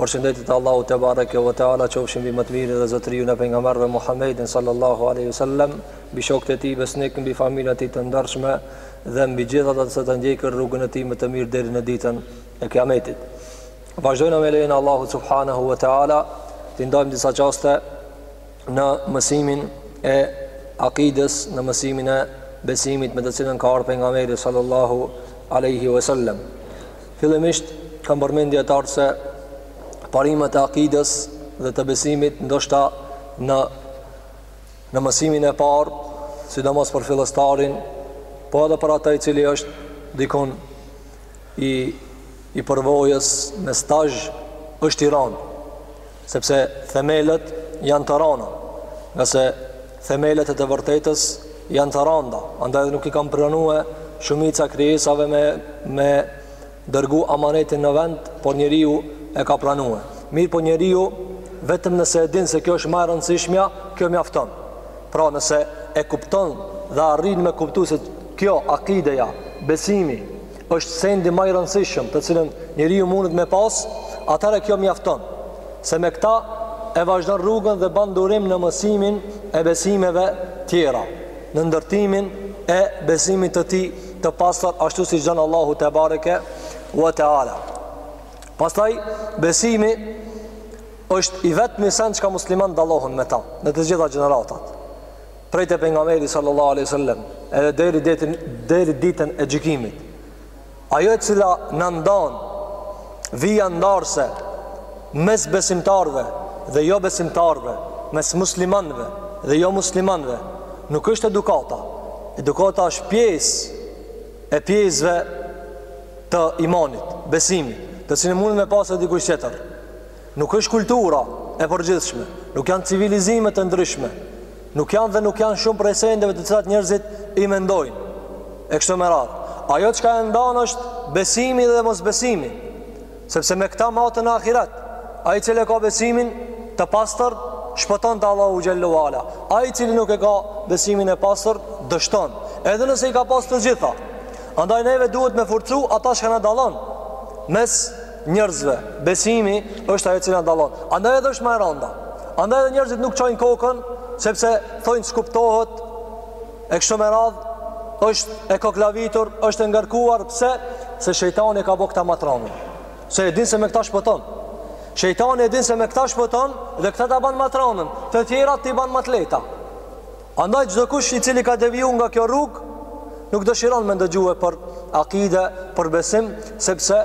Përshëndetjet e Allahut tebareke ve teala qofshin mbi më të mirin dhe zotëriun e pejgamberëve Muhammedin sallallahu alaihi wasallam, mbi shokët e tij besnik, mbi familjen e tij të ndershme dhe mbi gjithë ata se të ndjekin rrugën e tij me të mirë deri në ditën e Kiametit. Vazhdojmë me lejen e Allahut subhanahu wa taala, t'i ndajmë disa çaste në mësimin e akides, në mësimin e besimit me të cilën ka ardhur pejgamberi sallallahu alaihi wasallam. Fillimisht kam përmendur edhe atëherë se parimet e akides dhe të besimit ndoshta në në mësimin e parë, sidomos për fillestarin, po edhe për ata i cili është dikon i, i përvojës me stazh është i randë. Sepse themelet janë të randa, ngase themelet e të vërtetës janë të randa, andaj edhe nuk i kanë pranue shumica e krijesave me me dërgu amanetin në vend, por njeriu e ka pranue. Mirëpo njeriu vetëm nëse e din se kjo është ma e rëndësishmja, kjo mjafton. Pra nëse e kupton dhe arrin me kuptu se kjo akideja, besimi, është sendi ma i rëndësishëm të cilin njeriu mundet me pas, atëherë kjo mjafton. Se me këta e vazhdon rrugën dhe ban durim në mësimin e besimeve tjera, në ndërtimin e besimit të tij të pastër ashtu siç don Allahu tebareke ve teala. Pastaj besimi është i vetmi send çka muslimani dallohet me ta në të gjitha gjeneratat. Prej te pejgamberi sallallahu alaihi wasallam edhe deri ditën deri ditën e gjykimit. Ajo e cila na ndan vija ndarëse mes besimtarëve dhe jobesimtarëve, mes muslimanëve dhe jomuslimanëve, nuk është edukata. Edukata është pjesë e pjesëve të imanit, besimit, të cilën mundet me pas edhe dikush tjetër. Nuk është kultura e përgjithshme, nuk janë civilizime të ndryshme, nuk janë dhe nuk janë shumë prej sendeve të cilat njerëzit i mendojnë. E kështu me radhë. Ajo çka e ndan është besimi dhe mosbesimi. Sepse me këta matet në ahiret, ai i cili e ka besimin të pastër shpëton te Allahu xhelle ve ala. Ai i cili nuk e ka besimin e pastër dështon, edhe nëse i ka pas të gjitha. Andaj neve duhet me forcu ata çka na dallon mes njerëzve. Besimi është ajo që na dallon. Andaj edhe është ma e randa. Andaj edhe njerëzit nuk çajnë kokën sepse thojnë s'kuptohet. E kështu me radh është e koklavitur, është e ngarkuar pse se shejtani e ka ba këta ma të randën. Se e din se me këta shpëton. Shejtani e din se me këta shpëton dhe këta ta ban ma të randën, të tjerat t'i ban ma të lehta. Andaj çdokush i cili ka deviju nga kjo rrugë, nuk dëshiron me ndëgjue për akide, për besim, sepse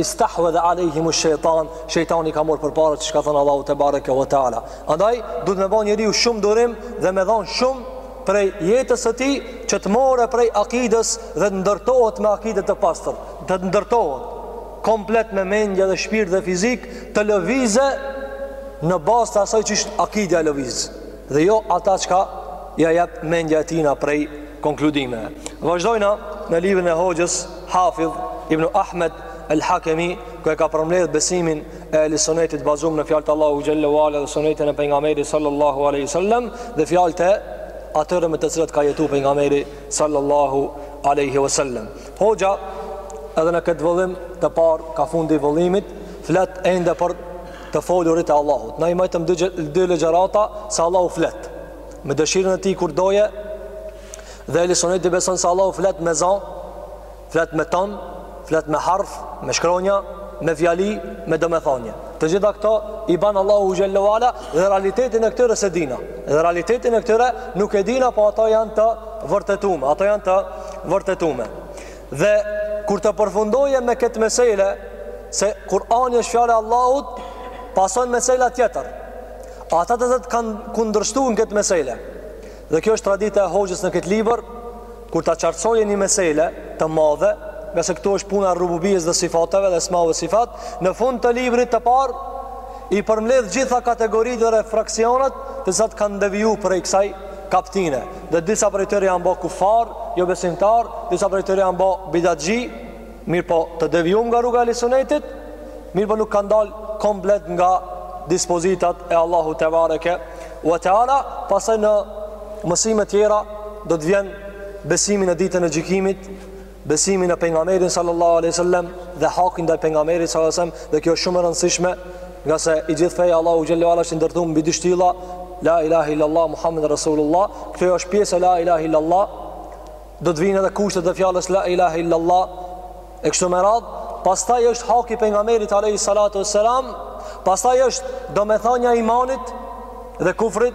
istahvedhe alejhimu shejtan, shejtani i ka marrë përpara çka thënë Allahu tebareke ve teala. Andaj, duhet me ba njeriu shumë durim dhe me dhanë shumë prej jetës së tij që të marre prej akides dhe të ndërtohet me akide të pastër, dhe të ndërtohet komplet me mendje dhe shpirt dhe fizik të lëvize në bazë të asaj që është akidja e lëviz. dhe jo ata çka ja jep mendja e tina prej konkludimeve. Vazhdojna në librin e hoxhës Hafidh Ibn Ahmed El Hakemi, ku e ka përmbledh besimin e ehli sunetit bazuar në fjalët e Allahu xhel-le ve ala dhe sunetin e pejgamberit sallallahu alaihi wasallam dhe fjalët e atyre me të cilët ka jetuar pejgamberi sallallahu alaihi wasallam. Hoxha edhe në këtë vëllim të parë kah fundi vëllimit flet ende për të folurit e Allahut. Na i mbajtëm dy, dy ligjërata se Allahu flet. Me dëshirën e tij kur të doje, dhe ehli suneti beson se Allahu flet me zan, flet me ton, flet me harf, me shkronja, me fjali, me domethanie. Të gjitha këto i ban Allahu xhel-le ve ala dhe realitetin e këtyre s'e dina. Dhe realitetin e këtyre nuk e dina, po ato janë të vërtetume. Ato janë të vërtetume. Dhe kur të përfundoje me këtë mesele se Kur'ani është fjalë e Allahut, pason mesela tjetër. Ata të cilët kanë kundërshtuar në këtë mesele. Dhe kjo është tradita e hoxhës në këtë libër, kur ta qartësojë një mesele të madhe, ngase këtu është puna e rububiyes dhe sifateve, esmau ve sifat, në fund të librit të parë i përmbledh gjitha kategoritë dhe fraksionet të cilat kanë deviju prej kësaj kaptine. Dhe disa prej tyre janë ba kufar, jobesimtarë, disa prej tyre janë ba bidatxhi, mirëpo të devijum nga rruga e ehli sunetit, mirëpo nuk kanë dal komplet nga dispozitat e Allahu tebareke ve teala, pastaj në mësimet tjera do të vjen besimi në ditën e gjykimit, Besimi në pejgamberin sallallahu alaihi wasallam dhe haki ndaj pejgamberit sallallahu alaihi wasallam dhe kjo është shumë e rëndësishme, ngase i gjithë feja e Allahu xhel-le ve ala është ndërtuar mbi dy shtylla, la ilaha illallah muhammed rasulullah, kjo është pjesa la ilaha illallah, do të vijnë edhe kushtet e fjalës la ilaha illallah e kështu me radhë, pastaj është haki i pejgamberit alayhi salatu wassalam, pastaj është domethania e imanit dhe kufrit,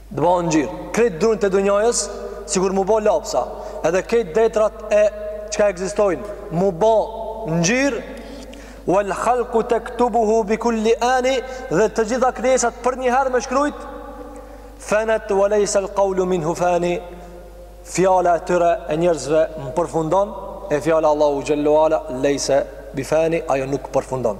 Të bëhen ngjyrë. Krejt drunjtë e dunjasë, sikur m'u bo lapsa, edhe krejt detrat çka ekzistojnë, m'u bo ngjyrë, wal khalku tektubuhu bi kulli ani, dhe të gjitha krijesat për njëherë me shkrujt, fenet ue lejse l-kaulu minhu fani, fjala e tyre e njerëzve më përfundon, e fjala e Allahu xhel-le ve ala, lejse bifani, ajo nuk përfundon.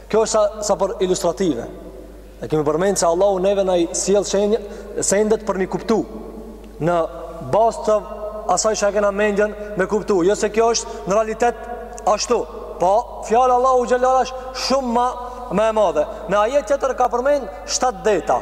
Kjo është sa, sa për ilustrative. E kemi përmen se Allahu neve na i sjell shenjë, sendet për m'i kuptu. Në bazë të asaj që e kena mendjen me kuptu. Jo se kjo është në realitet ashtu. Po, fjala e Allahut xhelle ve ala asht shumë ma, ma e madhe. Në ajet tjetër ka përmen shtatë deta.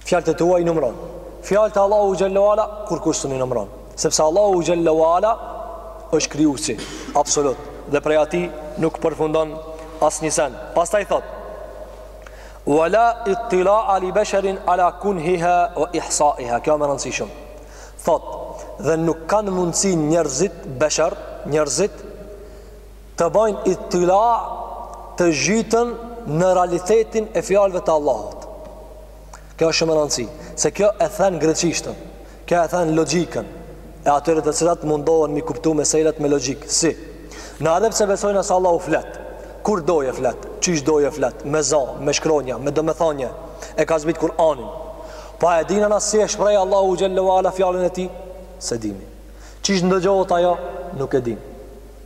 Fjalët e tua i numëron. Fjalët e Allahut xhelle ve ala kurkush s'un i numëron, sepse Allahu xhelle ve ala është krijuesi absolut dhe prej atij nuk përfundon asnjë sen. Pastaj thot: "Wa la ittila'a li basharin ala kunhiha wa ihsa'iha." Kjo me rëndësi shumë. Thot: "Dhe nuk kanë mundësi njerëzit bashar, njerëzit të bëjnë ittila të zhyten në realitetin e fjalëve të Allahut. Kjo është shumë me rëndësi, se kjo e then greqishten, kjo e then logjikën, e atyre të cilët mundohen m'i kuptu meselet me logjikë, si, na edhe pse besojna se Allahu flet, kur dojë flet, qysh dojë flet, me za, me shkronja, me domethanje, e ka zbrit Kur'anin, po a e dina na si e shprej Allahu xhelle ve ala fjalën e tij, s'e dimë, qysh ndëgjohet ajo, nuk e dimë,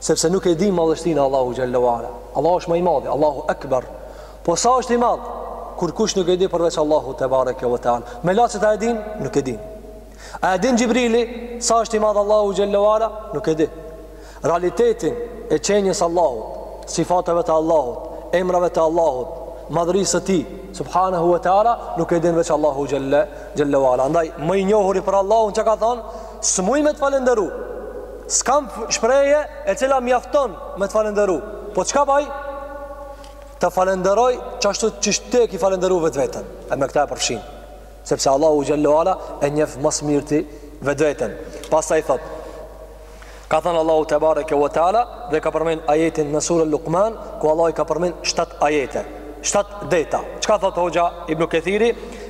Sepse nuk e dimë madhështinë e Allahut xhelle ve ala. Allahu është ma i madhi, Allahu Akbar. Po sa është i madh? Kurkush nuk e di përveç Allahut tebareke ve teala. Melaqet a e dinë, nuk e dinë. A e din Xhibrili sa është i madh Allahu xhelle ve ala? Nuk e di. Realitetin e qenies s'Allahut, sifateve të Allahut, emrave të Allahut, madhërisë së Tij, subhanahu wa taala, nuk e din veç Allahu xhelle xhelle ve ala. Andaj më i njohuri për Allahun çka ka thënë? S'muj me të falënderu S'kam shprehje e cila mjafton me të falënderu Po çka baj? Të falënderoj qashtu qysh ti e ki falënderu vetveten E me këta e përfshin Sepse Allahu xhelle ve ala e njef ma s'mirti vetveten Pastaj thot Ka thënë Allahu tebareke ve teala Dhe ka përmen ajetin në suren Lukman Ku Allahu i ka përmen shtat ajete Shtat deta Çka thot hoxha Ibn Kethiri?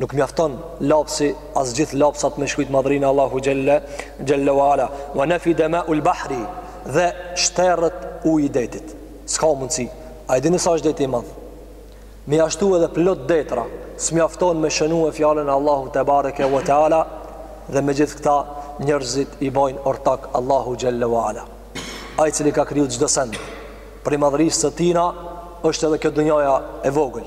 Nuk mjafton lapsi as gjithë lapsat me shkujt madhërinë e Allahut xhelle xhelle wa ala. Wa nafida ma'ul bahri dhe shterret uji i detit. S'ka mundsi. A e dini sa është deti i madh? M'ia shtu edhe plot detra, s'mjafton me shënue fjalën e Allahut tebareke wa taala dhe me gjithë këta njerëzit i bojnë ortak Allahut xhelle wa ala. Ai i cili ka kriju çdo send, prej madhërisë së tina është edhe kjo dunjaja e vogël.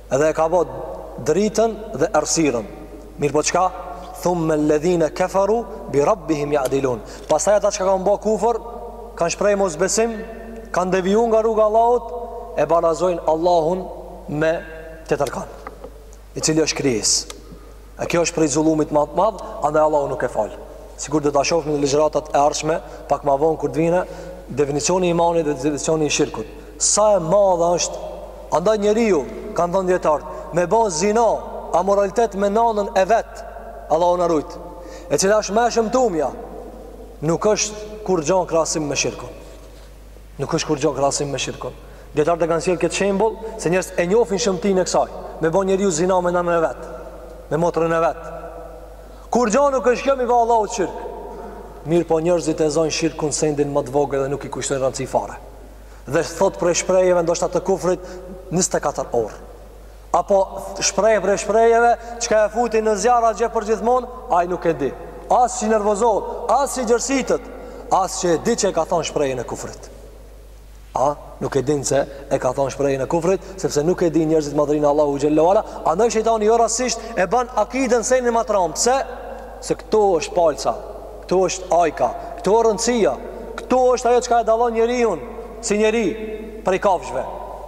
Edhe e ka bo dritën dhe errsirën Mirëpo çka? Thummel-ledhine keferu Bi rabbihim ja'dilun Pastaj ata çka kanë ba kufër Kanë shprej mosbesim Kanë deviju nga rruga e Allahut E barazojnë Allahun me tjetërkan I cili është krijesë E kjo është prej zullumit ma të madh, andaj Allahu nuk e fal. Sikur do ta shohim në ligjëratat e ardhshme, pak ma vonë kur të vijnë, definicioni i imanit dhe definicioni i shirkut. Sa e madhe është andaj njeriu, kanë thënë dijetarët, me ba zina, amoralitet me nanën e vet. Allahu na rujt. E cila është më e shëmtumja. Nuk është kurgjo n'krahasim me shirkun. Nuk është kurgjo n'krahasim me shirkun. Dijetarët e kanë sjellë këtë shembull se njerëzit e njohin shëmtinë e kësaj. Me bo njeriu zina me nanën e vet, me motrën e vet. Kurgjo nuk është kjo m'i ba Allahut shirk. Mirëpo njerëzit e zojnë shirkun sendin ma të vogël dhe nuk i kushtojnë rëndësi fare. Dhe thotë prej shprehjeve ndoshta të kufrit 24 orë. Apo shpreh prej shprehjeve, çka e futi në zjarr atje përgjithmonë, ai nuk e di. As që nervozohet, as që djersitet, as që e di që e ka thon shprehjen e kufrit. A nuk e din se e ka thon shprehjen e kufrit, sepse nuk e dinë njerëzit madhërinë e Allahut xhel-le ve ala, andaj shejtani jo rastisht e ban akiden senin ma t'mramë, pse? Se këtu është palca, këtu është ajka, këtu është rëndësia, këtu është ajo çka e dallon njeriun si njeri prej kafshëve.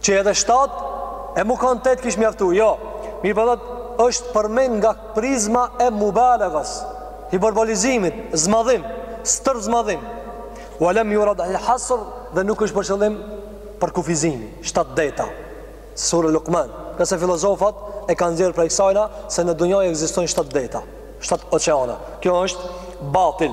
Që edhe shtatë e m'u kanë tetë kish mjaftu, jo. Mirëpo thot, është përmend nga prizma e mubalagas, hiperbolizimit, zmadhim, stërzmadhim. Wa lam yurad al hasr dhe nuk është për qëllim përkufizimi, shtatë deta. Sura Luqman, ngase filozofat e kanë nxjerr prej kësajna se në dunja ekzistojnë shtatë deta, shtatë oqeana. Kjo është batil.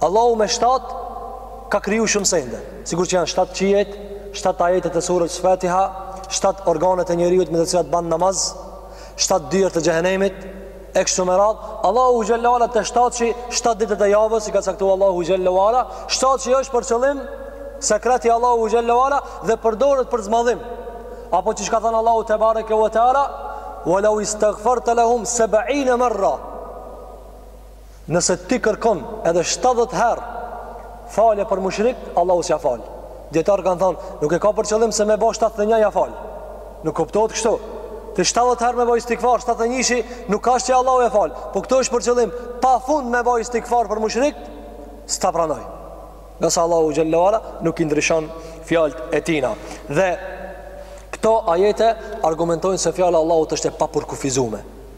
Allahu me shtatë ka kriju shumë sende, sikur që janë shtatë qiejt, shtatë ajetet e surës Fatiha, shtatë organet e njeriut me të cilat banë namaz, shtatë dyert e xhehenemit, e kështu me radhë, Allahu xhel-le ve ala te shtatshi, shtatë ditët e javës, i ka caktu Allahu xhel-le ve ala, shtatshi është për qëllim, sekret i Allahut xhel-le ve ala dhe përdoret për zmadhim, apo qysh ka thanë Allahu tebareke ve teala, wa lau istaghfarte lehum seb'ine merra, Nëse ti kërkon edhe 70 herë falje për mushrikët, Allahu s'ja fal. Dijetarët kan thon, nuk e ka për qëllim se me bo 71 ja fal. Nuk kuptohet kështu. Ti 70 herë me bo istighfar, 71-shi nuk asht se Allahu e fal. Po këtu është për qëllim pa fund me bo istighfar për mushrikët, s'ta pranoj. Ngase Allahu xhel-le ve ala nuk i ndryshon fjalët e tina. Dhe këto ajete argumentojnë se fjala e Allahut është e papërkufizume.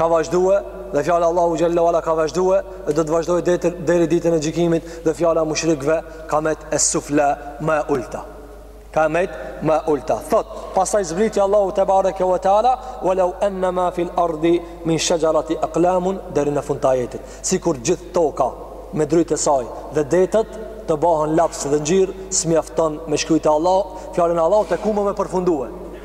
ka vazhdue dhe fjala e Allahut xhel-le ve ala ka vazhdue dhe do të vazhdojë deri deri ditën e gjykimit dhe fjala e mushrikëve ka mbet es-sufla ma e ulta ka mbet ma e ulta thot pastaj zbriti Allahu tebareke ve teala walau anna ma fil ardi min shajaratin aqlamun deri në fund të ajetit sikur gjithë toka me drutë e saj dhe detet të bëhen laps dhe ngjyrë s'mjafton me shkruajt Allahu fjalën e Allahut e kurrë me përfundue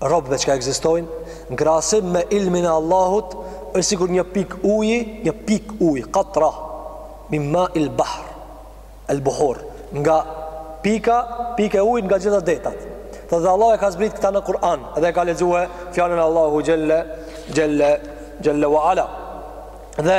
robëve çka ekzistojnë, në krahasim me ilmin e Allahut, është sikur një pik uji, një pik uji, katra min ma il bahr, el buhur, nga pika, pik e ujt nga gjitha detat. Dhe dhe Allahu e ka zbrit këta në Kur'an, dhe e ka lexue fjallën Allahu xhelle, xhelle, xhelle wa ala. Dhe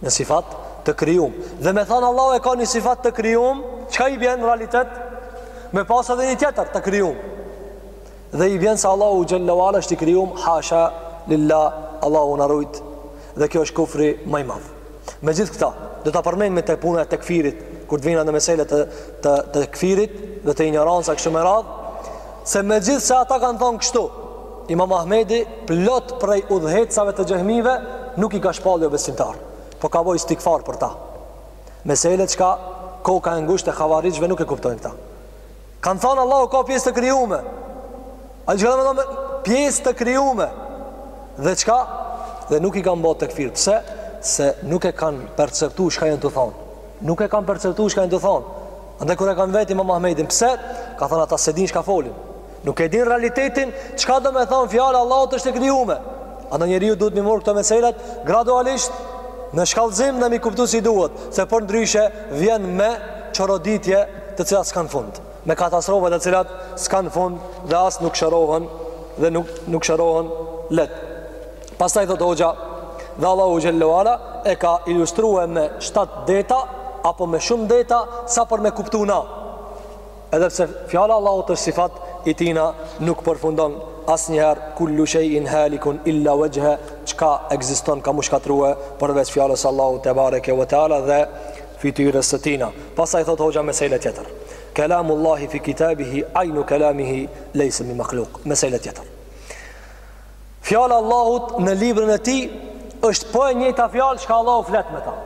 Një sifat të krijum Domethanë Allahu e ka një sifat të krijum Çka i bjen në realitet? Me pas edhe një pjesë të krijum Dhe i bjen se Allahu xhelle wa ala është i krijum Hasha lilla Allahu na rujt Dhe kjo është kufri ma i madh Me gjithë këta Do ta përmendim te puna e tekfirit Kur të vijna në meselet të, të, tekfirit Dhe te injoranca kështu me radh Se me gjithë se ata kanë thonë kështu Imam Ahmedi plot prej udhëheqësave të xehmive nuk i ka shpallë jo besimtar, po ka bo istikfar për ta. Mesele që ka koka e ngusht e havarixhve nuk e kuptojnë këta. Kanë thanë Allahu ka pjesë të kryume. Ai që ka domethonë pjesë të kryume. Dhe çka? Dhe nuk i ka bo tekfir. Pse? Se nuk e kanë perceptu shka jenë tu thonë. Nuk e kanë perceptu shka jenë tu thonë. Andej kur e kanë vetë imam Ahmedin. Pse? Ka thanë ata s'e din shka folin. Nuk e din realitetin çka domethonë fjala e Allahut është e krijume. Andaj njeriu duhet m'i marr këto meselet gradualisht në shkallëzim dhe m'i kuptu si duhet, se përndryshe vjen me çoroditje të cilat s'kan fund, me katastrofa të cilat s'kan fund dhe as nuk shërohen dhe nuk nuk shërohen leht. Pastaj thot hoxha dhe Allahu xhelle wa ala e ka ilustrue me 7 deta apo me shumë deta sa për me kuptu na. Edhe pse fjala e Allahut është sifat i tina nuk përfundon asnjëherë kullu shay'in halikun illa wajha çka ekziston ka m'u shkatrru përveç fjalës së Allahut tebareke ve teala dhe fytyrës së tina. Pastaj thot hoxha meseleja tjetër. Kalamullahi fi kitabihi aynu kalamihi laysa bi makhluq. Meseleja tjetër. Fjala e Allahut në librin e tij është po e njëjta fjalë çka Allahu flet me ta.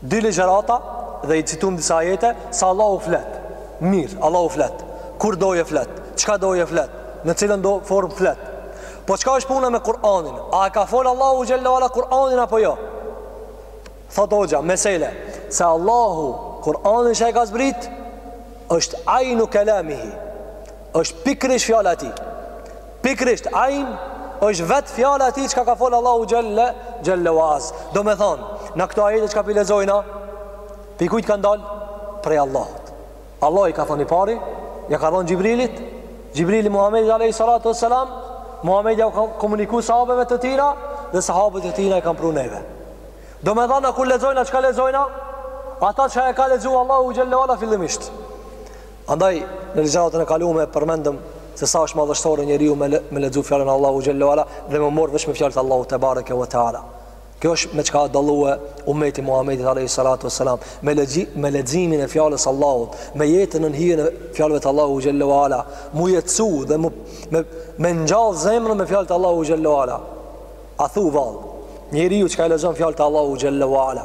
Dy ligjërata dhe i citum disa ajete se Allahu flet. Mirë, Allahu flet. Kur doje flet, çka doje flet, në cilën do formë flet. Po çka është puna me Kur'anin? A e ka fol Allahu xhelle wa ala Kur'anin apo jo? Thot hoxha, mesele se Allahu Kur'anin që e ka zbrit është ajnu kelamihi. Është pikërisht fjala e tij. Pikrisht, ajn është vetë fjala e tij çka ka folë Allahu Xhelle, Xhelle wa azz. Domethonë, na këto ajete çka p'i lexojna, prej kujt kan dalë? Prej Allahut. Allahu i ka thonë i pari, ja ka thonë Xhibrilit, Xhibrili Muhammedit a.s. Muhammedi ja ka komuniku sahabeve të tina, dhe sahabët e tina i kan pru neve. Domethonë, na kur lexojna, çka lexojna? Ata që e ka lexu Allahu Xhelle wa azz, fillimisht. Andaj, në ligjëratën e kalume e përmendëm se sa është madhështore njeriu me, le, me lexu fjalën e Allahut xhelle ue ala dhe me marrë vesh me fjalët e Allahut tebareke ve teala. Kjo është me çka dallohet umeti Muhammedit Alehi Salatu e Salam me, lexhi, me leximin e fjalës Allahut me jetën në hijen e fjalëve të Allahut xhelle ue ala mu jetësu dhe mu, me, me ngjall zemrën me fjalët e Allahut xhelle ue ala a thu vallë njeriu çka e lexon fjalët e Allahut xhelle ue ala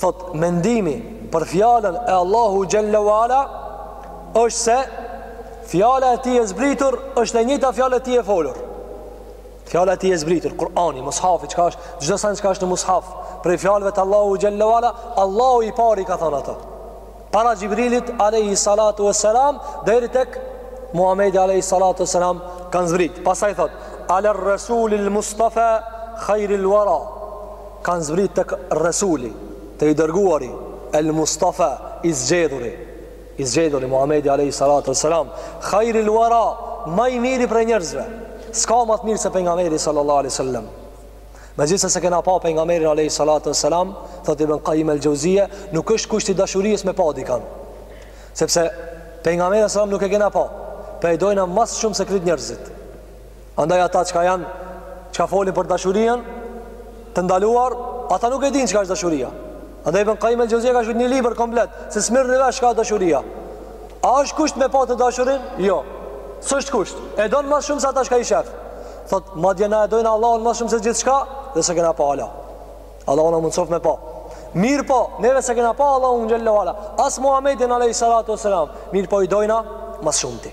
Thot mendimi për fjalën e Allahu xhalla wala është se fjala e tij e zbritur është e njëjta fjalë e tij e folur. Fjala e tij e zbritur, Kur'ani, mushafi, çka është, çdo sen çka është në mushaf, prej fjalëve të Allahu xhalla wala, Allahu i pari ka thënë ato. Para Xhibrilit alejhi salatu e selam deri tek Muhamedi alejhi salatu e selam kanë zbrit. Pastaj thot: Ala Rasulil Mustafa khairil wara. Kanë zbrit tek Rasuli, te i dërguari, El Mustafa, i zgjedhuri. I zgjedhuri Muhamedi alejhi salatu e selam, khairil wara, ma i miri prej njerëzve. S'ka ma t'mirë se pejgamberi sallallahu alejhi wasallam. Megjithëse s'e kena pa pejgamberin alayhi salatu wassalam, thot Ibn Qayyim al-Jauziye, nuk është kusht i dashurisë me pa dikan. Sepse pejgamberin sallallahu alaihi nuk e kena pa, po e dojna ma shumë se krejt njerëzit. Andaj ata çka janë, çka folin për dashurinë e ndaluar, ata nuk e dinë çka është dashuria. Andaj Ibn Qayyim al-Jauziyja ka shkruar një libër komplet se s'mirrni vesh çka është dashuria. A është kusht me pa të dashurin? Jo. S'është kusht. E don ma shumë se ata çka i shef. Thot, madje na e dojna Allahun ma shumë se gjithçka dhe s'e kena pa ala. Allahu na mundsof me pa. Mirëpo, neve s'e kena pa Allahun xhalla wa ala. As Muhamedin alayhi salatu wasalam. Mirëpo i dojna ma s'shumti.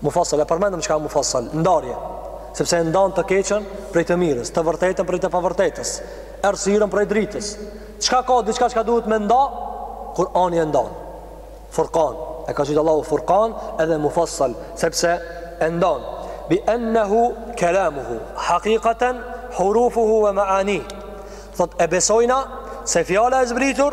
Mufassal, e përmendëm çka është mufassal, ndarje, sepse e ndan të keqën prej të mirës, të vërtetën prej të pavërtetës, errësirën prej dritës. Çka ka diçka çka duhet me nda? Kur'ani e ndan. Furqan, e ka qujt Allahu Furqan edhe mufassal, sepse e ndan bi annahu kalamuhu haqiqatan hurufuhu wa maanihi. Thot e besojna se fjala e zbritur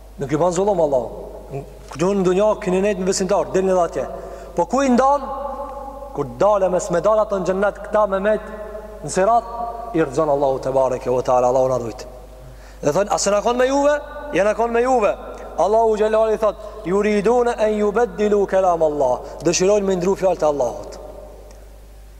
Nuk ju ban zullum Allahu. Këtu në dunja keni nejt me besimtar, dilni edhe atje. Po ku i ndan? Kur dalin me s'mi dalë në xhennet këta me met në sirat i rrëzon Allahu te bareke ve teala Allahu na rujt. Dhe thon a s'jena kon me juve, jena kon me juve. Allahu xhelle ala thot yuridun an yubaddilu kalam Allah. Dëshirojnë me ndru fjalët e Allahut.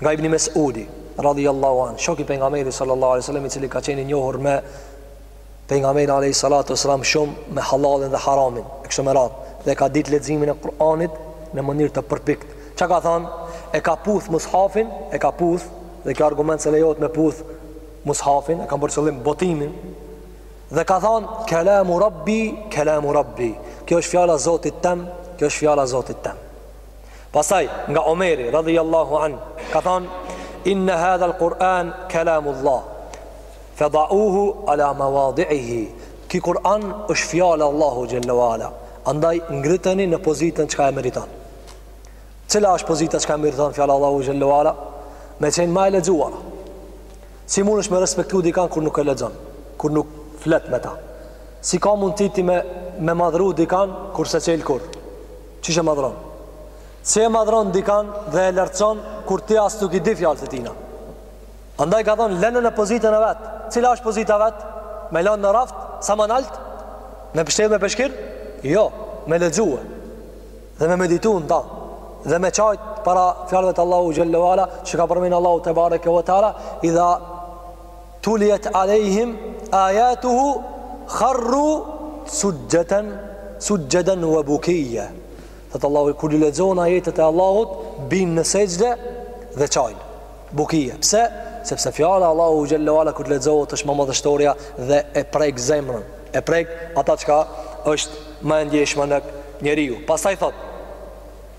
Nga Ibn Mes'udi, radhiyallahu an, shoku i pejgamberit sallallahu alaihi wasallam i cili ka qenë i njohur me pejgamberin alaihi salatu wasallam shumë me halalin dhe haramin, e kështu me radhë, dhe ka dit leximin e Kur'anit në mënyrë të përpiktë. Çka ka thanë? E ka puth mushafin, e ka puth dhe kjo argument se lejohet me puth mushafin, e ka bërë qëllim botimin. Dhe ka thënë kalamu rabbi, kalamu rabbi. Kjo është fjala e Zotit tem, kjo është fjala e Zotit tem. Pastaj nga Omeri radhiyallahu an ka thonë inna hadha al-Quran kalamullah fadauhu ala mawadi'ihi. Ki Kur'an është fjala e Allahut xhelle wa ala. Andaj ngriteni në pozitën çka e meriton. Cila është pozita çka e meriton fjala e Allahut xhelle wa ala? Me qenë ma e lexuara. Si mundësh me respektu dikan kur nuk e lexon, kur nuk flet me ta? Si ka mundësi me, me madhru dikan kur s'e çel kurrë? Qysh e madhron? Si e madhron dikan dhe e lartëson kur ti as nuk i di fjalët e tina? Andaj ka thonë, lene në pozitën e vet. Cila është pozita e vet? Me lanë në raft, sa ma nalt? Me pshtjellë me peshkir? Jo, me lexue. Dhe me meditu në ta. Dhe me qajtë para fjalëve të Allahut xhelle wa ala, çka përmend Allahu Tebareke we Teala, idha Tulijet alejhim ajatuhu kharru sujjeten sujjeden wa bukiya. Thot Allahu kur ju lexohen ajetet e Allahut, bin në sexhde dhe çajn. Bukia. Pse? Sepse fjala e Allahut xhelle wa ala kur të lexohet është ma madhështorja dhe e prek zemrën, e prek ata çka është ma e ndjeshme te njeriu. Pastaj thot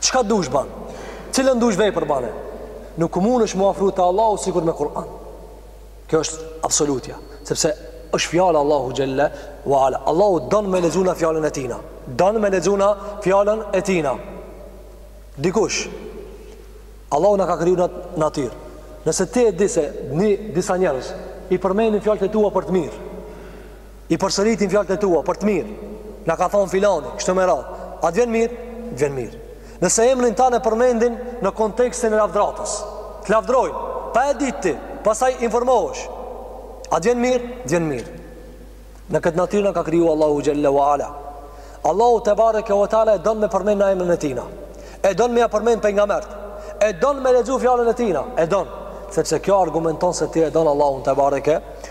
Çka dush ban? Cilën dush vepër bane? Nuk mundesh mu afru te Allahu sikur me Kur'an. Kjo është absolutja, sepse është fjala e Allahut xhelle wa ala. Allahu don me lexu fjalën e Tina. Don me lexu fjalën e Tina. Dikush Allahu na ka kriju n'at natyrë. Nëse ti e di se një disa njerëz i përmendin fjalët e tua për të mirë, I përsëritin fjalët e tua për të mirë. Na ka thon filani, kështu me radhë. A të vjen mirë? Të vjen mirë. Nëse emrin tand e përmendin në kontekstin e lavdratës, të lavdrojnë, pa e ditë ti, pastaj informohesh. A të vjen mirë? Të vjen mirë. Në këtë natyrë na ka kriju Allahu xhelle wa ala. Allahu tebareke we teala e don me përmend emrin e tina. E don me ja përmend pejgamberët. E don me lexu fjalën e tina. E don. Sepse kjo argumenton se ti e don Allahun tebareke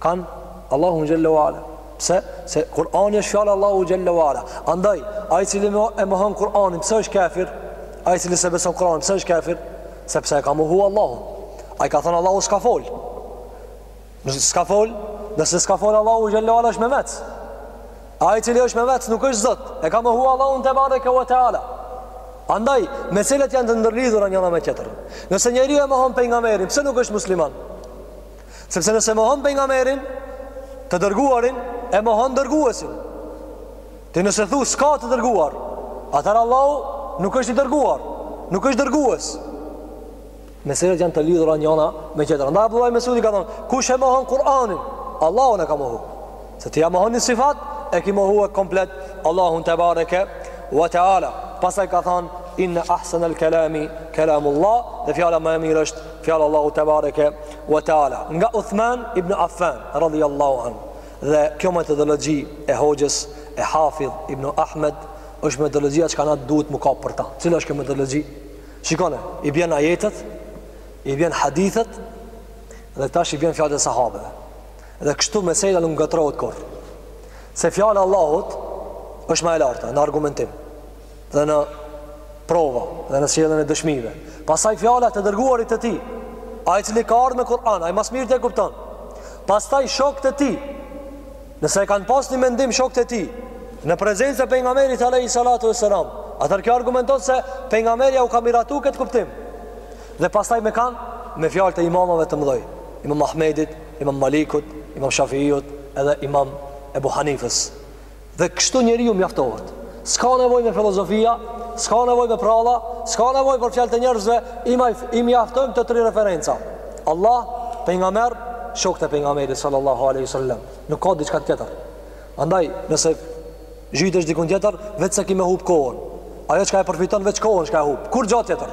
Kan Allahun xhalla wala. Pse? Se Kur'ani është fjalë Allahu xhalla wala. Andaj, ai i cili e mohon Kur'anin, pse është kafir? Ai i cili se beson Kur'anin, pse është kafir? Sepse e ka mohu Allahun. Ai ka thënë Allahu s'ka fol. Nëse s'ka fol, nëse s'ka fol Allahu xhalla wala është memec. Ai i cili është memec nuk është Zot. E ka mohu Allahun te bareke ve teala. Andaj, meselet janë të ndërlidhura njëra me tjetrën. Nëse njeriu e mohon pejgamberin, pse nuk është musliman? Sepse nëse mohon pejgamberin të dërguarin e mohon dërguesin. Ti nëse thu s'ka të dërguar, atëherë Allahu nuk është i dërguar, nuk është dërgues. Meselet janë të lidhura njëna me tjetrën. Andaj Abdullah ibn Mesudi ka thënë, kush e mohon Kur'anin, Allahun e ka mohu. Se ti ja mohon një sifat, e ki mohu e komplet Allahun te bareke wa taala. Pastaj ka thënë, inna ahsanal kalami kalamullah, dhe fjala ma e mirë është Fjala e Allahut te bareke wa taala nga Uthman ibn Affan radhiyallahu an. Dhe kjo metodologji e hoxhës e Hafidh ibn Ahmed është metodologjia që na duhet me u kap për ta. Cila është kjo metodologji? Shikone, i bjen ajetet, i bjen hadithet dhe tash i bjen fjalët e sahabeve. Dhe kështu mesela nuk ngatrohet kurrë. Se fjala e Allahut është ma e larta në argumentim. dhe në prova dhe në sjelljen e dëshmive. Pastaj fjala e të dërguarit të tij, ai i cili ka ardh me Kur'an, ai ma së mirti e kupton. Pastaj shokët e tij, nëse e kanë pas një mendim shokët e tij në prezencë e pejgamberit alayhi salatu wasalam, atëherë kjo argumenton se pejgamberi u ka miratu këtë kuptim. Dhe pastaj me kanë me fjalët e imamëve të mëdhej, Imam Ahmedit, Imam Malikut, Imam Shafiut, edhe Imam Ebu Hanifës. Dhe kështu njeriu mjaftohet. S'ka nevojë me filozofia, s'ka nevojë me pralla, s'ka nevojë për fjalët e njerëzve, i mja i mjaftojnë këto tri referenca. Allah, pejgamber, shokët e pejgamberit sallallahu alaihi wasallam. Nuk ka diçka tjetër. Andaj, nëse zhytesh dikun tjetër, veçse ki me hup kohën. Ajo çka e përfiton veç kohën çka e hup. Kurrgja tjetër.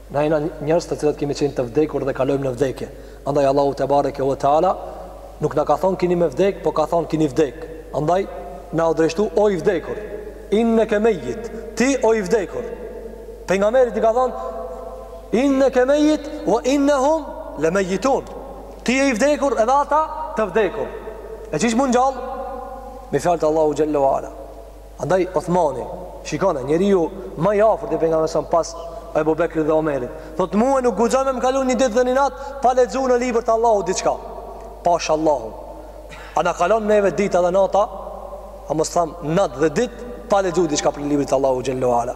Na jena njerëz të cilët kemi qenë të vdekur dhe kalojmë në vdekje. Andaj Allahu te bareke ve teala nuk na ka thonë kini me vdek, po ka thonë kini vdek. Andaj na u drejtu o i vdekur. Inne ke mejit, ti o i vdekur. Pejgamberit i ka thonë inne ke mejit wa innahum mejitun. Ti je i vdekur edhe ata të vdekur. E qysh mu ngjall? Me fjalët e Allahut xhalla wala. Andaj Uthmani, shikone, njeriu ma i afërt te pejgamberi asëm pas Ebu Bekrit dhe Omerit. Thot mue nuk guxon me më kalu një ditë dhe një natë pa lexu në libër të Allahut diçka. Pash Allahun. A na kalon neve dita dhe nata, a mos tham natë dhe ditë, pa lexu diçka prej librit të Allahut xhalla wala.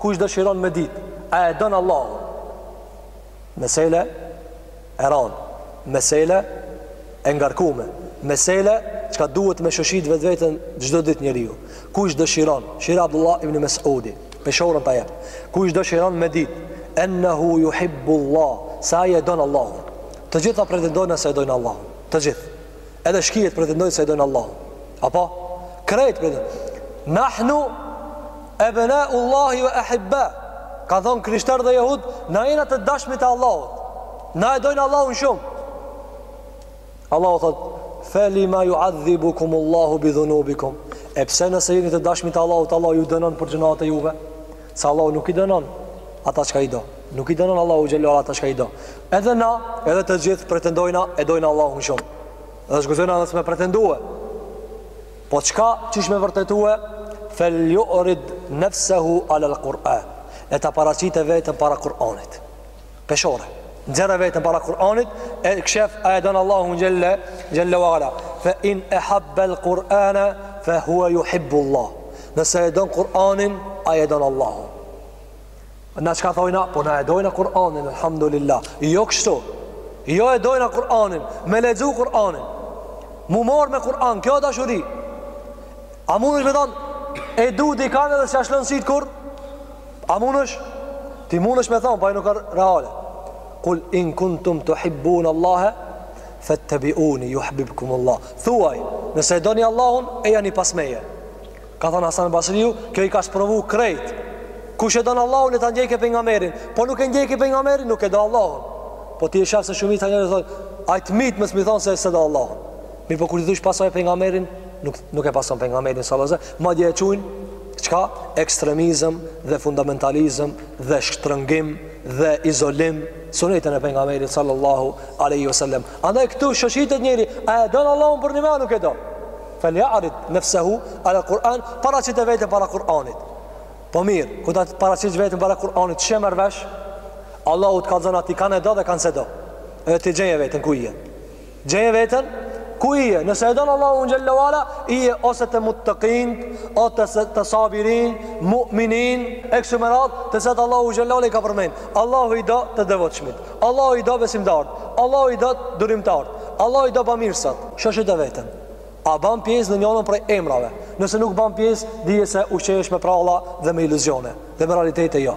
Kush dëshiron me dit a e don Allahun Mesele e ranë Mesele e ngarkume Mesele çka duhet me shoshit vetveten çdo dit njeriu Kush dëshiron Shira Abdullah ibn Mesudi Peshoren ta jep Kush dëshiron me dit Ennehu juhibbu Allah Se ai e don Allahun Të gjithtë pretendojnë se e dojnë Allahun Të gjithë Edhe shkijet pretendojnë se e dojnë Allahun. Apo? Krejt pretendojnë. Nahnu ebna Allahi ve ahibba. Kanë thonë krishter dhe jehud, na jena të dashmit e Allahut. Na e dojna Allahun shumë. Allahu thotë, felima juadhibukumullahu bidhunubikum. E pse nëse jeni të dashmit e Allahut, Allah ju dënon për gjynahet e juve? Se Allahu nuk i dënon ata çka i do. Nuk i dënon Allahu xhelle ve ala ata çka i do. Edhe na, edhe të gjithë pretendojna e dojna Allahun shumë. Edhe s'guxojna edhe s'me pretendue. Po çka qysh me vërtetue? Fel jurid nefsehu alel Kur'an. Le ta paraqite veten para Kur'anit. Peshore. Nxire veten para Kur'anit e sheh a e don Allahun xhelle xhelle wala. Fa in ahabba al-Qur'ana fa huwa yuhibbu Allah. Nëse e don Kur'anin, ai e don Allahun. Na çka thojna, po na e dojna Kur'anin, alhamdulillah. Jo kështu. Jo e dojna Kur'anin, me lexu Kur'anin. Mu mor me Kur'an, kjo dashuri. A munesh ti me thon e du dikan dhe s'ka shlonsit kurr? A munesh? Ti munesh me thonë, po ajo nuk a reale. Kul in kuntum tuhibbun Allahe, fettebiuni, juhbibkum Allah. Thuaj, nëse e doni Allahun, ejani pas meje. Ka thonë Hasan Basriu, kjo i ka sprovu krejt. Kush e don Allahun, le ta ndjeke pejgamberin. Po nuk e ndjeke pejgamberin, nuk e do Allahun. Po ti e sheh se shumica e njerëzve, thot, ai të myt nëse i thon se s'e do Allahun. Mirpo kur t'i thush pasoje pejgamberin, nuk nuk e pason pejgamberin sallallahu alajhi wasallam, madje e qujn çka ekstremizëm dhe fundamentalizëm dhe shtrëngim dhe izolim sunetin e pejgamberit sallallahu alajhi wasallam. Andaj këtu shoshitet njeri, a e don Allahun apo nuk e do. Fal ya'rid nafsuhu ala Kur'an, paraqite veten para Kur'anit. Po mirë, kur ta paraqit veten para Kur'anit, ç'e merr vesh? Allahu të kallzon aty kan e do dhe kan s'e do. Edhe ti gjeje veten ku je. Gjeje veten ku i je nëse e don Allahun xhelle ve ala i je ose te muttaqin ose te sabirin mu'minin kësi emra të cilat Allahu xhelle ve ala i ka përmend Allahu i do të devotshmit Allahu i do besimtart Allahu i do durimtart Allahu i do bamirsat shoshite veten a ban pjesë në njënën prej emrave nëse nuk ban pjesë dije se ushqehesh me pralla dhe me iluzione dhe me realitete jo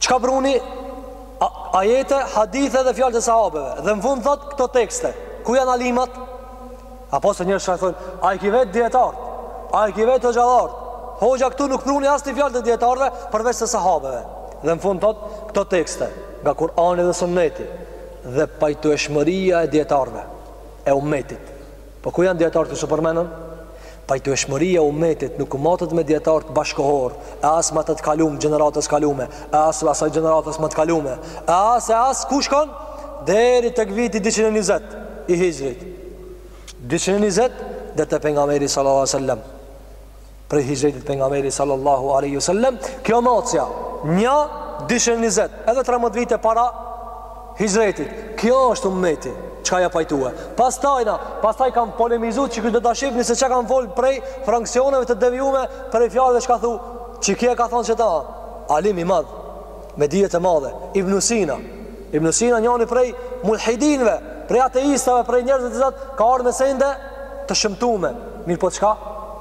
Çka pruni? Ajete, hadithe dhe fjalët e sahabeve. Dhe në fund thot këto tekste. Ku janë alimat? A po se njerëz ça thojnë, a i ki vet dietarët. A i ki vet hoxhallarët. Hoxha këtu nuk pruni as një fjalë të dietarëve përveç se sahabeve. Dhe në fund thot këto tekste nga Kur'ani dhe Sunneti dhe pajtueshmëria e dietarëve e ummetit. Po ku janë dietarët që s'u përmendën? Pajtueshmëria e umetit nuk u matet me dietarët bashkohor, e as me ata t'kalum gjeneratës kalume, e as me asaj gjeneratës ma të kalume, e as e as ku shkon deri tek viti 220 i Hijrit. 220 deri te pejgamberi sallallahu alajhi wasallam. prej hijretit të pejgamberit sallallahu alaihi wasallam kjo moshja nja 220 edhe 13 vite para hijretit kjo është ummeti çka jan pajtu pastajna pastaj kanë polemizu çikë do ta shifni se çka kanë fol prej franksioneve të devijume prej fjalëve çka thu çiki ka thonë se alim i madh me dije të madhe ibn Sina ibn Sina njani prej mulhidinve prej ateistave prej njerëzve të zez ka ardh me sende të shëmtume mirëpo çka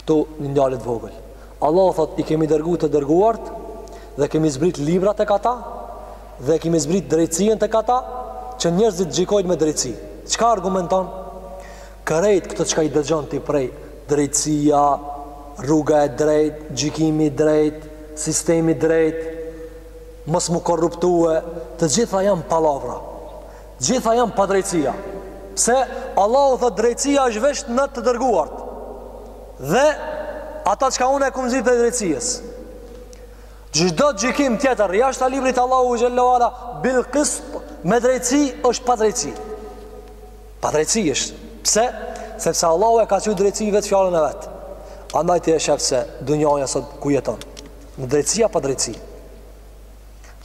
këtu një ndalje të vogël. Allahu thot i kemi dërgu të dërguart dhe kemi zbrit libra tek ata dhe kemi zbrit drejtësinë tek ata që njerëzit gjykojnë me drejtësi. Çka argumenton? Krejt këto çka i dëgjon ti prej drejtësia, rruga e drejt, gjykimi i drejt, sistemi i drejt, mos me u korruptue, të gjitha janë pallavra. Gjitha janë padrejtësi. Pse? Allahu thotë drejtësia është veç në të dërguarit. Dhe ata çka unë e kam zbrit prej drejtësisë. Çdo gjykim tjetër jashtë librit të Allahu xhelle ue ala bil qist me drejtësi është padrejtësi. Padrejtësi është. Pse? Sepse Allahu e ka qujt drejtësi vetë fjalën e vet. Andaj ti e shef se dunjaja sot ku jeton. Në drejtësi a padrejtësi?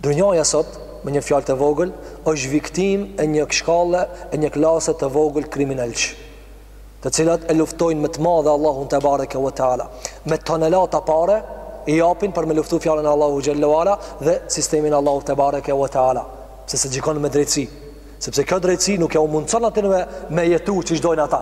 Dunjaja sot, me një fjalë të vogël, është viktimë e një shkalle e një klase të vogël kriminelësh, të cilat e luftojnë me të madhe Allahun tebareke ve teala, me tonelata pare i japin për me luftu fjalën e Allahu xhelle ue ala dhe sistemin e Allahut tebareke ve teala, pse? Se gjykon me drejtësi, sepse kjo drejtësi nuk ja u mundëson atyre me jetu qysh dojnë ata.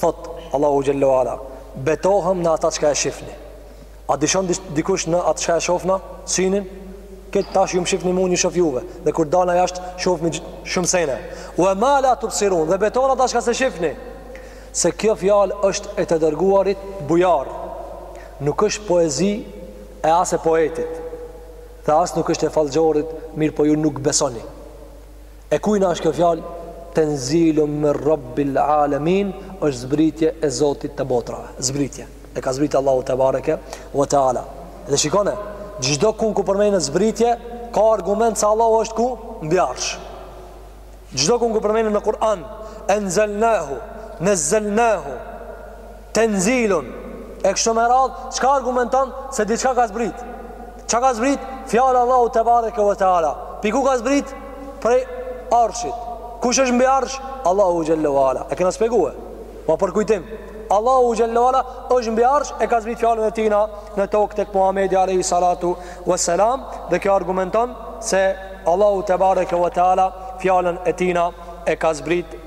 Thotë, Allahu xhelle ue ala, Betohem në ata çka e shifni. A dyshon dikush në atë çka e shofna, sy n'sy? Këtë tash ju më shifni mua, unë ju shof juve, dhe kur dalna jashtë, shofmi shumë sene. Ue ma la tubsirun, dhe betohem në ata çka s'e shifni. Se kjo fjalë është e të dërguarit bujar, nuk është poezi e as e poetit, dhe as nuk është e fallxhorit, mirëpo ju nuk besoni. E kujna është kjo fjalë tenzilun min rabbil alemin është zbritje e Zotit të botrave. Zbritje. E ka zbritë Allahu te bareke ve teala. Dhe shikone, çdo kun ku përmejnë zbritje, ka argument se Allahu është ku mbi arsh. Çdo kun ku përmejnë në Kur'an, enzelnahu, nezzelnahu, Tenzilun e kështu me radh, çka argumenton se diçka ka zbrit? Çka ka zbrit? Fjala Allahu te bareke ve teala. Pi ku ka zbrit prej arshit. Kush është mbi arsh? Allahu xhallahu ala. E kena shpjegu, ama për kujtim. Allahu xhallahu ala është mbi arsh e ka zbrit fjalën e tina në tokë tek Muhamedi alayhi salatu ve selam dhe kjo argumenton se Allahu te bareke ve teala fjalën e tina e ka zbrit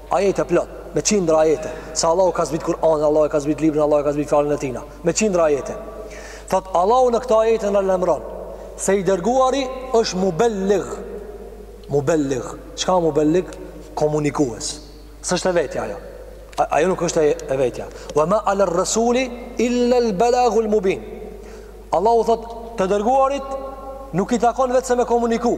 Ajete plot, me qindra ajete, se Allahu ka zbrit Kur'anin, Allahu e ka zbrit librin, Allahu e ka zbrit fjalën e Tina, me qindra ajete. Thot Allahu në këto ajete na lajmëron se i dërguari është mubellig. Mubellig, çka mubellig? Komunikues. S'është e vetja ajo. Ajo nuk është e vetja. Wa ma ala rasuli illa al balagul mubin. Allahu thot të dërguarit nuk i takon veçse me komuniku.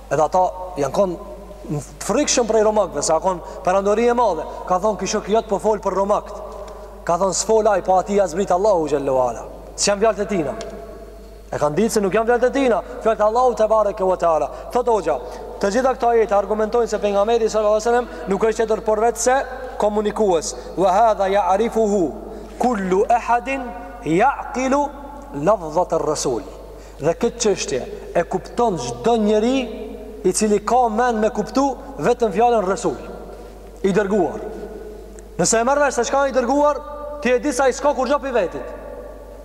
Edhe ata janë kon të frikshëm prej romakëve, se a kon perandori e madhe. Ka thon ky shok jot po fol për romakët. Ka thon s'fol aj po atij ja zbrit Allahu xhallahu ala. S'janë fjalët e tina. E kanë ditë se nuk janë fjalët e tina, fjalët e Allahu te bareke ve teala. Thot hoxha, të gjitha këto ajete argumentojnë se pejgamberi sallallahu alajhi wasallam nuk është tjetër përveçse komunikues. Wa hadha ya'rifuhu kullu ahadin ya'qilu lafzat ar-rasul. Dhe këtë çështje e kupton çdo njeri i cili ka mend me kuptu vetëm fjalën Resul. I dërguar. Nëse e merr vesh se çka i dërguar, ti e di se ai s'ka kurgjo pi vetit.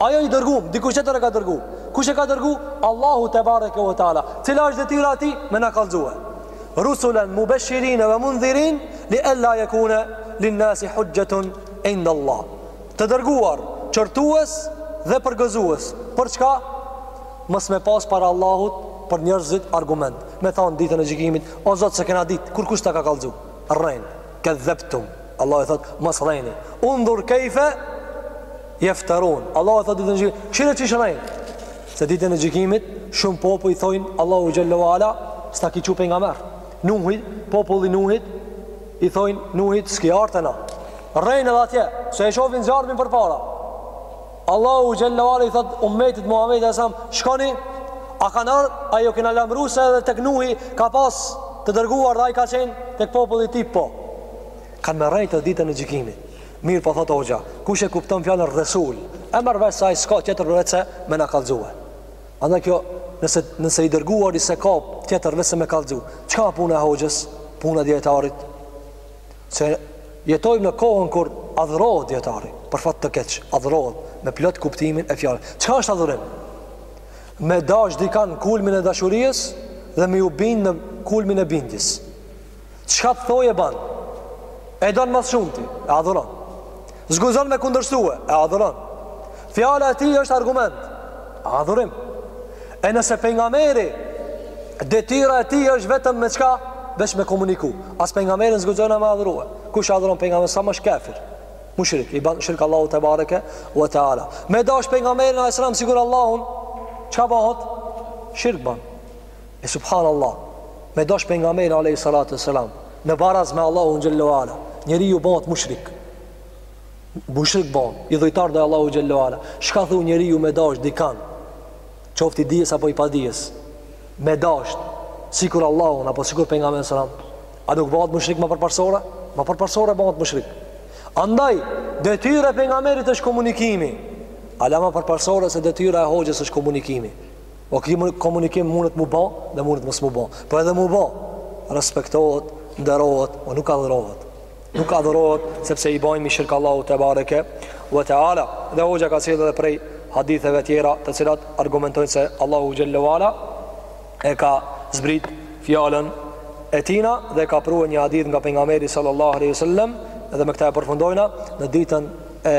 Aj o i dërgum, dikush tjetër e ka dërgu. Kush e ka dërgu? Allahu te bareke ve teala. Cila është detyra e tij me na kallzue? Rusulan mubashirin wa mundhirin li alla yakuna lin nasi hujjatun inda Allah. Të dërguar, qortues dhe përgëzues, për çka? Mos me pas para Allahut për njerëzit argument. Me thon ditën e gjykimit, o Zot s'e kena ditë, kurkush s'na ka kallzu. Rren, kedhebtum. Allahu thot, mos rreni. Undhur kejfe, jefterun. Allahu thot ditën e gjykimit, kshyre qysh rrejnë. Se ditën e gjykimit, shumë popuj i thojnë Allahu xhallahu ala, s'na ki çu pejgamber. Nuhit, populli Nuhit, I thojnë Nuhit s'ki ardh te na. Rrejnë edhe atje, se e shofin zjarmin përpara. Allahu xhallahu ala i thot umetit Muhammed alayhi selam, shkoni, a kanë ardh a jo, kena lajmëru se edhe tek Nuhi ka pas të dërguar dhe ai ka qenë tek populli tij, po. Kanë me rrejt edhe ditën e gjykimit. Mirëpo thotë hoxha, kush e kupton fjalën resul, e merr vesh se ai s'ka tjetër veçse me na kallzue. Andaj kjo, nëse nëse i dërguari s'e ka tjetër vetëm me kallxu. Çka puna e hoxhës, puna e dietarit? Se jetojmë në kohën kur adhurohet dietari, për fat të keq, adhurohet me plot kuptimin e fjalës. Çka është adhurim? Me dash dikan kulmin e dashurisë dhe me ju bind në kulmin e bindjes. Çka të thojë e ban E don ma shumë ti E adhuron S'guxon me kundërshtue E adhuron Fjala e tij është argument E adhurim E nëse pejgamberi Detyra e tij është vetëm me çka Veç me komuniku As pejgamberin s'guxon e me adhurue Kush e adhuron pejgamberin selam është kafir Mushrik I ban shirk Allahut tebareke ue teala Me dash pejgamberin alejhi selam Sikur Allahun Çka bahet Shirk ban E subhanallah, me dash pejgamberin alejhi salatu selam, në baraz me Allahun xhelle ue ala, njeriu bëhet mushrik. Mushrik bën, idhujtar te Allahu xhelle ue ala. Çka thon njeriu me dash dikan? Qoftë i dijes apo i padijes. Me dash sikur Allahun apo sikur pejgamberin selam, a nuk bëhet mushrik ma përparësore? Ma përparësore bëhet mushrik. Andaj detyra e pejgamberit është komunikimi. Hala ma përparësore se detyra e hoxhës është komunikimi. E ky komunikim mundet mu ba dhe mundet mos mu ba. Po edhe mu ba, respektohet, nderohet, po nuk adhurohet. Nuk adhurohet sepse i bajmë shirk Allahut tebareke ve teala. Dhe hoxha ka sjellë edhe prej haditheve tjera të cilat argumentojnë se Allahu xhelle ue ala e ka zbrit fjalën e tina dhe ka pru një hadith nga pejgamberi sallallahu alaihi wasallam dhe me këtë e përfundojmë në ditën e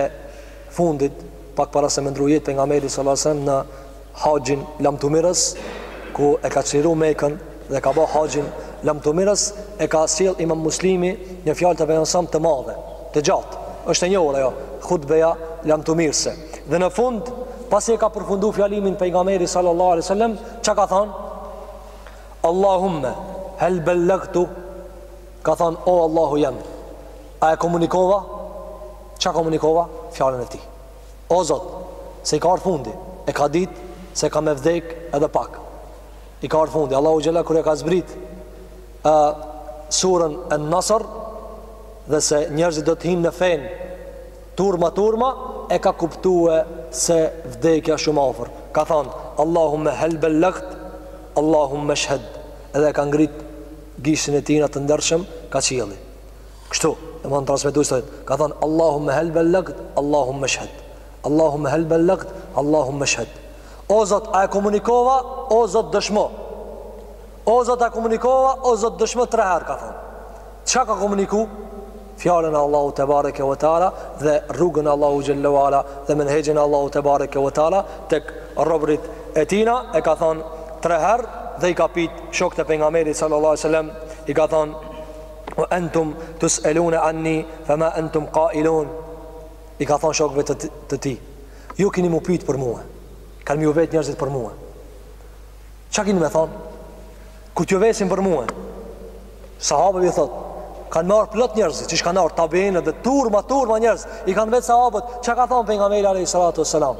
fundit pak para se me ndrru jetë pejgamberi sallallahu alaihi wasallam në haxhin lamtumirës ku e ka çliru Mekën dhe ka bë haxhin lamtumirës e ka sjell Imam Muslimi një fjalë të pejgamberit selam të madhe, të gjatë. Është e njohur ajo hutbeja lamtumirëse. Dhe në fund, pasi e ka përfunduar fjalimin pejgamberi sallallahu alaihi wasallam, çka ka thënë? Allahumma hal ballagtu? Ka thënë o Allahu jem. A e komunikova? Çka komunikova? Fjalën e tij. O Zot, se i ka ardhë fundi, e ka ditë se ka me vdekë edhe pak. I ka ardhë fundi. Allahu xhelle, kur e ka zbrit e, surën en-Nasr, dhe se njerëzit do të hyjnë në fenë, turma, turma, e ka kuptue se vdekja shumë afër. Ka thonë, Allahumme hel bel-legt, Allahummeshhed, edhe e ka ngrit gishtin e tina të ndershëm, ka qielli. Kështu, e më në transmitu së të ka thënë, Allahu me helbe lëgët, Allahu me shhet. Allahu me helbe lëgët, Allahu me shhet. O Zot, a e komunikova, o Zot dëshmo. O Zot, a e komunikova, o Zot dëshmo tre herë, ka thënë. Çka ka komuniku? Fjalën e Allahut tebareke ve teala dhe rrugën e Allahut xhelle ue ala dhe menhexhin e Allahut tebareke ve teala tek robërit e tina e ka thënë tre herë dhe i ka pyt shokët e pejgamberit sallallahu alejhi ve sellem i ka thënë Wa antum tus'aluna anni fama antum qailun. I ka thënë shokëve të, të tij, ju keni m'u pyet për mua. Kan me ju vet njerëzit për mua. Çka keni me thënë? Kur t'ju vesin për mua? Sahabëve i thotë, kanë marrë plot njerëz, që kanë marrë tabeinët dhe turma turma njerëz, i kanë vet sahabët, çka ka thënë pejgamberi alayhi salatu wasalam?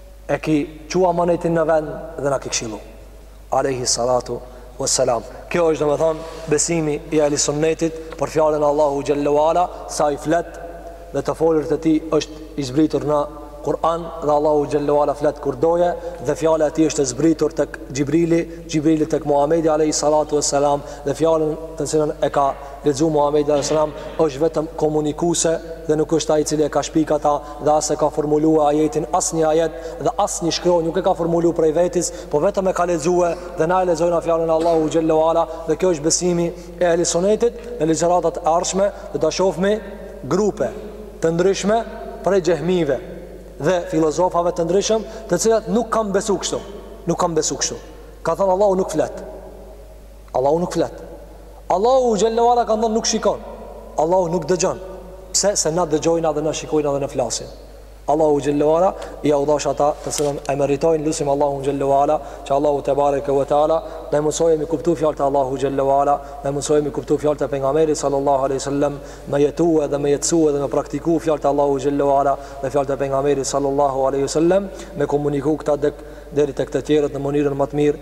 e ki çu amanetin në vend dhe na ki këshillu. Alehi salatu wa salam. Kjo është domethonë besimi i ahli sunnetit për fjalën e Allahu xhelle ue ala se ai flet dhe të folurit e tij është i zbritur në Kur'an dhe Allahu xhelle ue ala flet kur don dhe fjala e tij është zbritur tek Xhibrili, Xhibrili tek Muhamedi Alehi salatu wa salam dhe fjalën të cilën e ka Lexu Muhamedi alayhis salam është vetëm komunikues dhe nuk është ai i cili e ka shpik ata dhe as e ka formuluar ajetin asnjë ajet dhe asnjë shkronjë nuk e ka formuluar prej vetes, po vetëm e ka lexuar dhe na e lexojna fjalën e Allahu xhelle ue ala dhe kjo është besimi i ehli sunetit në ligjëratat e ardhshme do ta shohmi grupe të ndryshme prej xhehmive dhe filozofave të ndryshëm të cilat nuk kanë besuar kështu, nuk kanë besuar kështu. Ka thënë Allahu nuk flet. Allahu nuk flet. Allahu xhelle ue ala ka thënë nuk shikon. Allahu nuk dëgjon. Pse se na dëgjojmë dhe na shikojmë dhe na flasim. Allahu xhelle ue ala i udhëzoftë ata të cilët e meritojnë lusim Allahu xhelle ue ala që Allahu tebareke ve teala na mësojë me kuptu fjalët e Allahu xhelle ue ala na mësojë me kuptu fjalët e pejgamberit sallallahu alaihi wasallam me jetu dhe me jetësu dhe me praktiku fjalët e Allahu xhelle ue ala dhe fjalët e pejgamberit sallallahu alaihi wasallam me komuniku këta deri tek të tjerët në mënyrën më të mirë